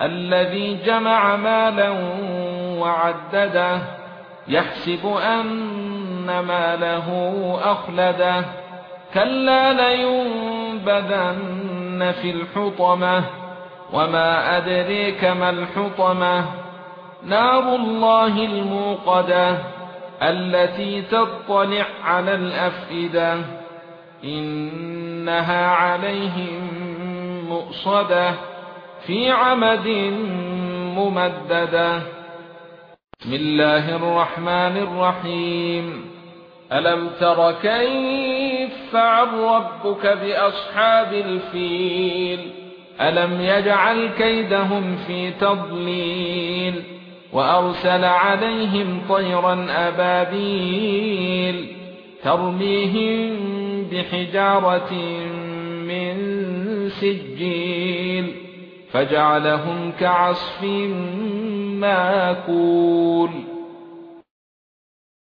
الذي جمع مالا وعدده يحسب أن ماله أخلده. كلا لينبذن في الحطمة. وما أدريك ما الحطمة. نار الله الموقدة التي تطلع على الأفئدة. إنها عليهم مؤصدة. في عمد ممددة. بسم الله الرحمن الرحيم. ألم تر كيف فعل ربك بأصحاب الفيل؟ ألم يجعل كيدهم في تضليل؟ وأرسل عليهم طيرا أبابيل ترميهم بحجارة من سجيل. فجعلهم كعصف ماكول.